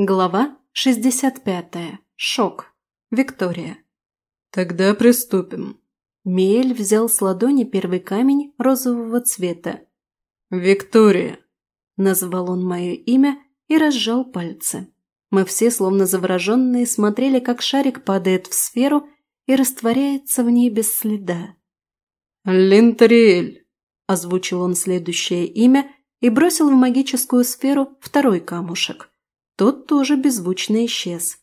Глава 65. Шок. Виктория. «Тогда приступим». Миэль взял с ладони первый камень розового цвета. «Виктория», – назвал он мое имя и разжал пальцы. Мы все, словно завороженные, смотрели, как шарик падает в сферу и растворяется в ней без следа. «Линтериэль», – озвучил он следующее имя и бросил в магическую сферу второй камушек. Тот тоже беззвучно исчез.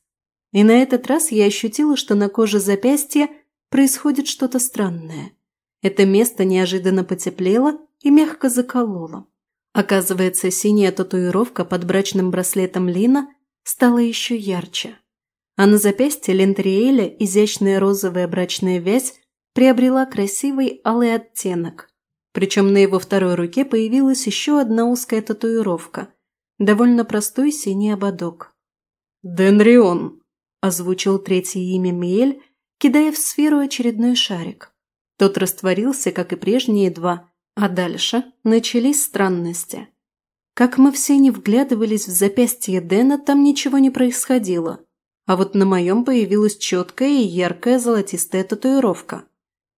И на этот раз я ощутила, что на коже запястья происходит что-то странное. Это место неожиданно потеплело и мягко закололо. Оказывается, синяя татуировка под брачным браслетом Лина стала еще ярче. А на запястье Лентриэля изящная розовая брачная вязь приобрела красивый алый оттенок. Причем на его второй руке появилась еще одна узкая татуировка, довольно простой синий ободок. «Денрион», – озвучил третье имя Миэль, кидая в сферу очередной шарик. Тот растворился, как и прежние два, а дальше начались странности. Как мы все не вглядывались в запястье Дэна, там ничего не происходило. А вот на моем появилась четкая и яркая золотистая татуировка.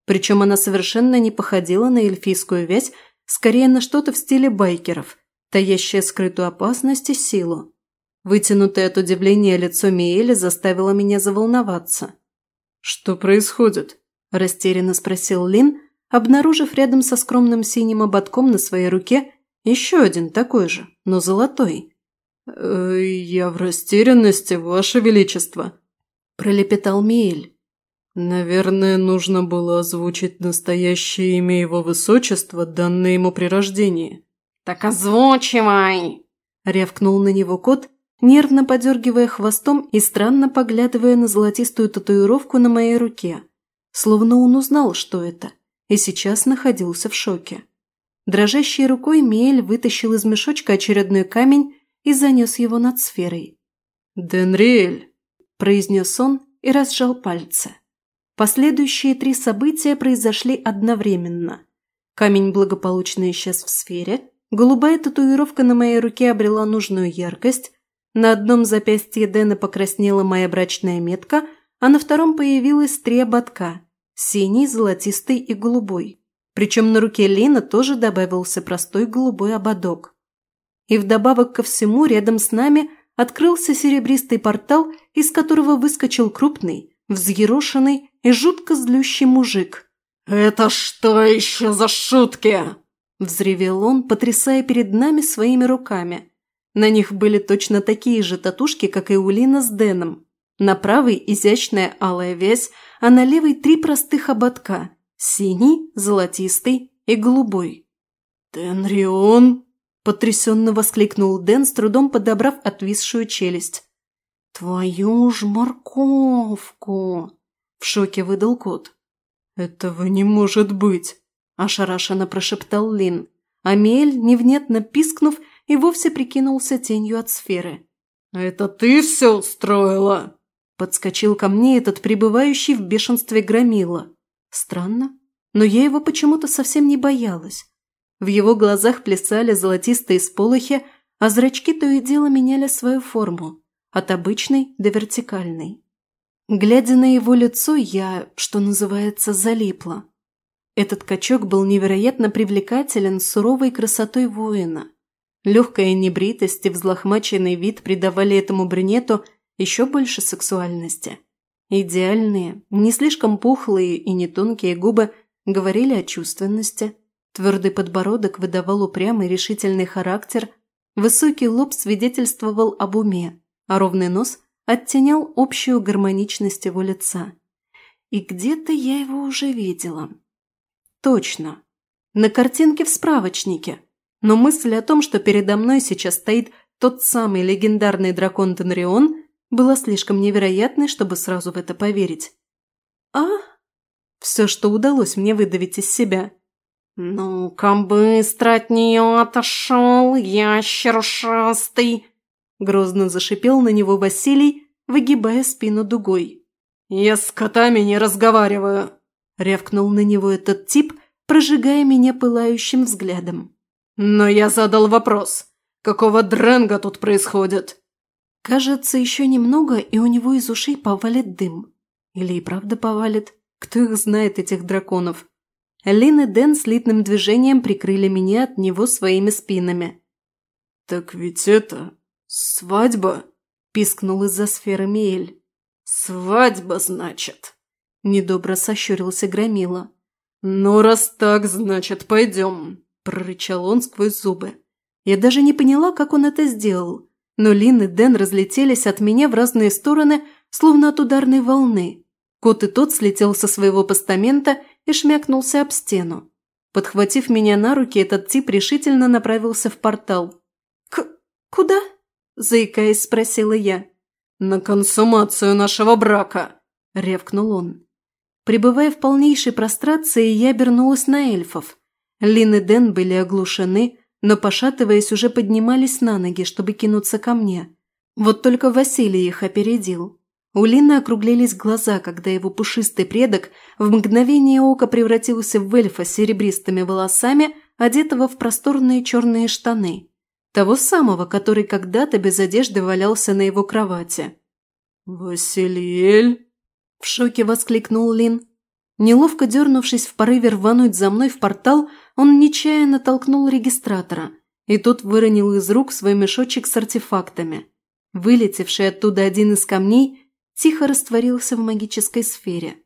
Причем она совершенно не походила на эльфийскую вязь, скорее на что-то в стиле байкеров, таящее скрытую опасность и силу. Вытянутое от удивления лицо Миэля заставило меня заволноваться. «Что происходит?» – растерянно спросил Лин, обнаружив рядом со скромным синим ободком на своей руке еще один такой же, но золотой. «Э, «Я в растерянности, Ваше Величество», – пролепетал Миэль. «Наверное, нужно было озвучить настоящее имя его высочества, данное ему при рождении». «Так озвучивай!» – рявкнул на него кот, нервно подергивая хвостом и странно поглядывая на золотистую татуировку на моей руке. Словно он узнал, что это, и сейчас находился в шоке. Дрожащей рукой Миэль вытащил из мешочка очередной камень и занес его над сферой. «Денриэль!» – произнес он и разжал пальцы. Последующие три события произошли одновременно. Камень благополучно исчез в сфере, Голубая татуировка на моей руке обрела нужную яркость, на одном запястье Дэна покраснела моя брачная метка, а на втором появилось три ободка – синий, золотистый и голубой. Причем на руке Лина тоже добавился простой голубой ободок. И вдобавок ко всему рядом с нами открылся серебристый портал, из которого выскочил крупный, взъерошенный и жутко злющий мужик. «Это что еще за шутки?» Взревел он, потрясая перед нами своими руками. На них были точно такие же татушки, как и у Лина с Дэном. На правой изящная алая вязь, а на левой три простых ободка – синий, золотистый и голубой. «Тенрион!» – потрясенно воскликнул Дэн, с трудом подобрав отвисшую челюсть. «Твою ж морковку!» – в шоке выдал кот. «Этого не может быть!» – ошарашенно прошептал Лин. Амель, невнятно пискнув, и вовсе прикинулся тенью от сферы. «Это ты все устроила?» Подскочил ко мне этот пребывающий в бешенстве громила. Странно, но я его почему-то совсем не боялась. В его глазах плясали золотистые сполохи, а зрачки то и дело меняли свою форму, от обычной до вертикальной. Глядя на его лицо, я, что называется, залипла. Этот качок был невероятно привлекателен суровой красотой воина. Легкая небритость и взлохмаченный вид придавали этому брюнету еще больше сексуальности. Идеальные, не слишком пухлые и не тонкие губы говорили о чувственности. Твердый подбородок выдавал упрямый решительный характер, высокий лоб свидетельствовал об уме, а ровный нос оттенял общую гармоничность его лица. И где-то я его уже видела. Точно. На картинке в справочнике. Но мысль о том, что передо мной сейчас стоит тот самый легендарный дракон Тенрион, была слишком невероятной, чтобы сразу в это поверить. «А?» Все, что удалось мне выдавить из себя. «Ну-ка быстро от нее отошел, ящер ушастый!» Грозно зашипел на него Василий, выгибая спину дугой. «Я с котами не разговариваю!» Рявкнул на него этот тип, прожигая меня пылающим взглядом. «Но я задал вопрос. Какого дренга тут происходит?» Кажется, еще немного, и у него из ушей повалит дым. Или и правда повалит. Кто их знает, этих драконов? Лин и Дэн слитным движением прикрыли меня от него своими спинами. «Так ведь это... свадьба?» – пискнул из-за сферы Миэль. «Свадьба, значит?» – недобро сощурился Громила. «Ну, раз так, значит, пойдем», – прорычал он сквозь зубы. Я даже не поняла, как он это сделал, но Лин и Дэн разлетелись от меня в разные стороны, словно от ударной волны. Кот и тот слетел со своего постамента и шмякнулся об стену. Подхватив меня на руки, этот тип решительно направился в портал. «К... куда?» – заикаясь, спросила я. «На консумацию нашего брака!» – ревкнул он. Пребывая в полнейшей прострации, я обернулась на эльфов. Лин и Дэн были оглушены, но, пошатываясь, уже поднимались на ноги, чтобы кинуться ко мне. Вот только Василий их опередил. У Лины округлились глаза, когда его пушистый предок в мгновение ока превратился в эльфа с серебристыми волосами, одетого в просторные черные штаны. Того самого, который когда-то без одежды валялся на его кровати. «Василиэль?» – в шоке воскликнул Лин. Неловко дернувшись в порыве рвануть за мной в портал, он нечаянно толкнул регистратора, и тот выронил из рук свой мешочек с артефактами. Вылетевший оттуда один из камней тихо растворился в магической сфере.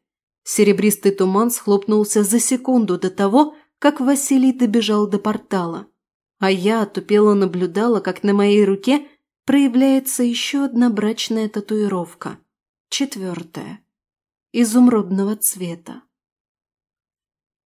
Серебристый туман схлопнулся за секунду до того, как Василий добежал до портала. А я отупело наблюдала, как на моей руке проявляется еще одна брачная татуировка. Четвертая. Изумрудного цвета.